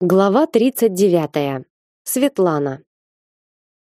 Глава 39. Светлана.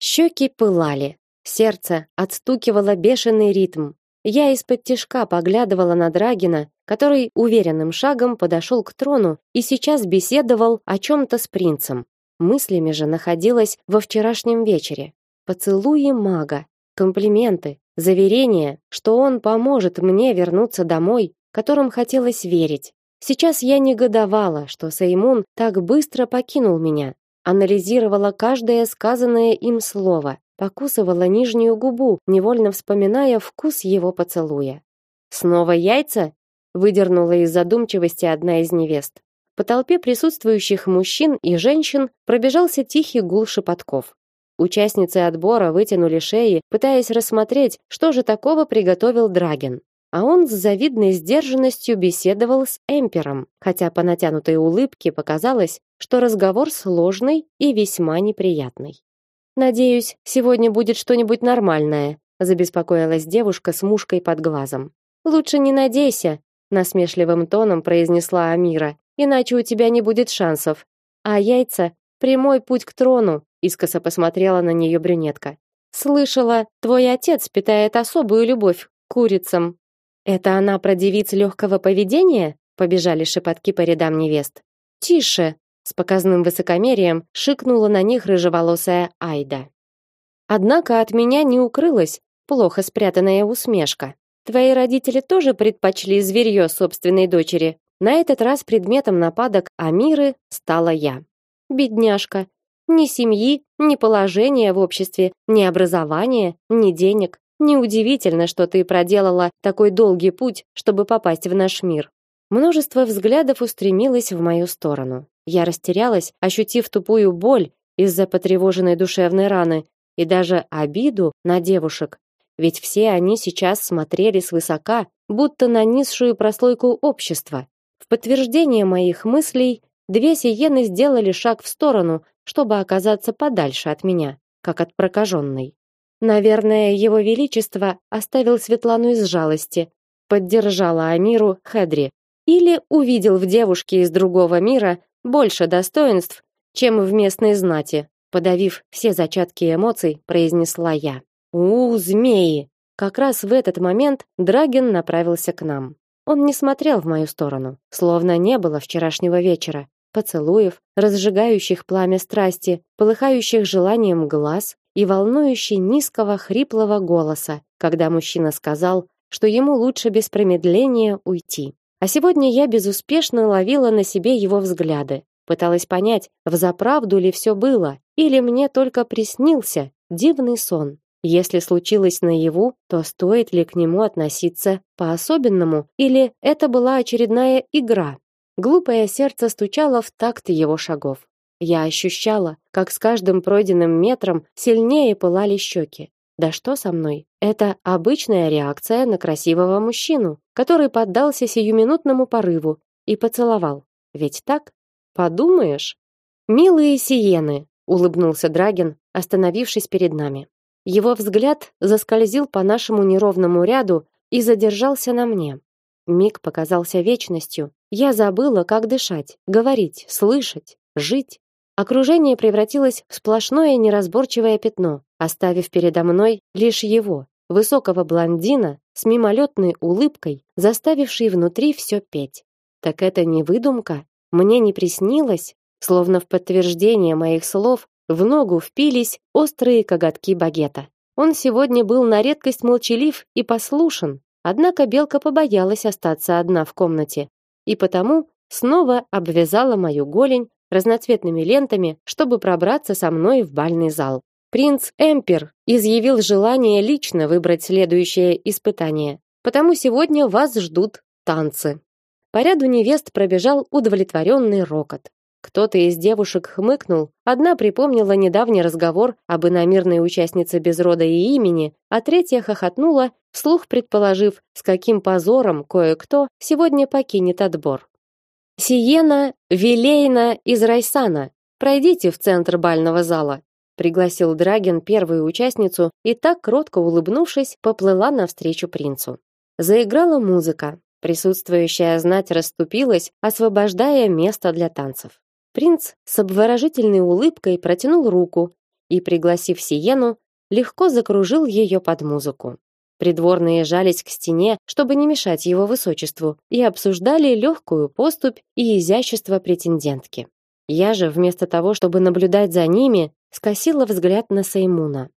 Щеки пылали, сердце отстукивало бешеный ритм. Я из-под тишка поглядывала на Драгина, который уверенным шагом подошел к трону и сейчас беседовал о чем то с принцем. Мыслями же находилась во вчерашнем вечере. Поцелуи мага, комплименты, заверения, что он поможет мне вернуться домой, которым хотелось верить. Сейчас я негодовала, что Сеймун так быстро покинул меня, анализировала каждое сказанное им слово, покусывала нижнюю губу, невольно вспоминая вкус его поцелуя. Снова яйца? выдернула из задумчивости одна из невест. По толпе присутствующих мужчин и женщин пробежался тихий гул шепотков. Участницы отбора вытянули шеи, пытаясь рассмотреть, что же такого приготовил Драген а он с завидной сдержанностью беседовал с Эмпером, хотя по натянутой улыбке показалось, что разговор сложный и весьма неприятный. Надеюсь, сегодня будет что-нибудь нормальное, забеспокоилась девушка с мушкой под глазом. Лучше не надейся, насмешливым тоном произнесла Амира, иначе у тебя не будет шансов. А яйца прямой путь к трону, искоса посмотрела на нее брюнетка. Слышала, твой отец питает особую любовь к курицам. Это она про девиц легкого поведения? Побежали шепотки по рядам невест. Тише, с показным высокомерием шикнула на них рыжеволосая Айда. Однако от меня не укрылась плохо спрятанная усмешка. Твои родители тоже предпочли зверье собственной дочери. На этот раз предметом нападок Амиры стала я. Бедняжка. Ни семьи, ни положения в обществе, ни образования, ни денег. Неудивительно, что ты проделала такой долгий путь, чтобы попасть в наш мир. Множество взглядов устремилось в мою сторону. Я растерялась, ощутив тупую боль из-за потревоженной душевной раны и даже обиду на девушек, ведь все они сейчас смотрели свысока, будто на низшую прослойку общества. В подтверждение моих мыслей две сиены сделали шаг в сторону, чтобы оказаться подальше от меня, как от прокаженной. Наверное, его величество оставил Светлану из жалости, поддержала Амиру Хедри, или увидел в девушке из другого мира больше достоинств, чем в местной знати, подавив все зачатки эмоций, произнесла я. У, змеи. Как раз в этот момент Драген направился к нам. Он не смотрел в мою сторону, словно не было вчерашнего вечера, поцелуев, разжигающих пламя страсти, полыхающих желанием глаз, и волнующий низкого хриплого голоса, когда мужчина сказал, что ему лучше без промедления уйти. А сегодня я безуспешно ловила на себе его взгляды, пыталась понять, взаправду ли все было, или мне только приснился дивный сон. Если случилось наяву, то стоит ли к нему относиться по-особенному, или это была очередная игра? Глупое сердце стучало в такт его шагов. Я ощущала, как с каждым пройденным метром сильнее пылали щеки. Да что со мной? Это обычная реакция на красивого мужчину, который поддался сиюминутному порыву и поцеловал. Ведь так? Подумаешь? Милые сиены, улыбнулся Драген, остановившись перед нами. Его взгляд заскользил по нашему неровному ряду и задержался на мне. Миг показался вечностью. Я забыла, как дышать, говорить, слышать, жить. Окружение превратилось в сплошное неразборчивое пятно, оставив передо мной лишь его, высокого блондина с мимолетной улыбкой, заставивший внутри все петь. Так это не выдумка, мне не приснилось, словно в подтверждение моих слов в ногу впились острые коготки багета. Он сегодня был на редкость молчалив и послушен, однако белка побоялась остаться одна в комнате, и потому снова обвязала мою голень разноцветными лентами, чтобы пробраться со мной в бальный зал. Принц Эмпер изъявил желание лично выбрать следующее испытание, потому сегодня вас ждут танцы. По ряду невест пробежал удовлетворенный рокот. Кто-то из девушек хмыкнул, одна припомнила недавний разговор об иномирной участнице без рода и имени, а третья хохотнула, вслух предположив, с каким позором кое-кто сегодня покинет отбор. Сиена, Вилейна из Райсана. Пройдите в центр бального зала, пригласил Драген первую участницу и так кротко улыбнувшись, поплыла навстречу принцу. Заиграла музыка. Присутствующая знать расступилась, освобождая место для танцев. Принц с обворожительной улыбкой протянул руку и, пригласив Сиену, легко закружил ее под музыку. Придворные жались к стене, чтобы не мешать его высочеству, и обсуждали легкую поступь и изящество претендентки. Я же, вместо того, чтобы наблюдать за ними, скосила взгляд на Сеймуна.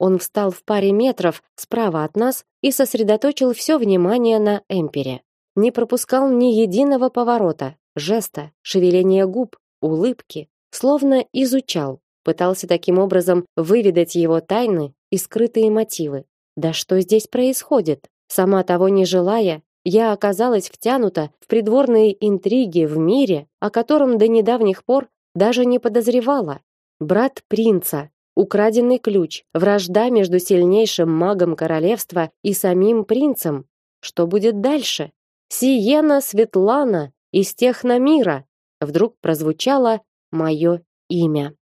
Он встал в паре метров справа от нас и сосредоточил все внимание на Эмпере. Не пропускал ни единого поворота, жеста, шевеления губ, улыбки, словно изучал, пытался таким образом выведать его тайны и скрытые мотивы. Да что здесь происходит? Сама того не желая, я оказалась втянута в придворные интриги в мире, о котором до недавних пор даже не подозревала. Брат принца, украденный ключ, вражда между сильнейшим магом королевства и самим принцем. Что будет дальше? Сиена Светлана из Техномира. Вдруг прозвучало мое имя.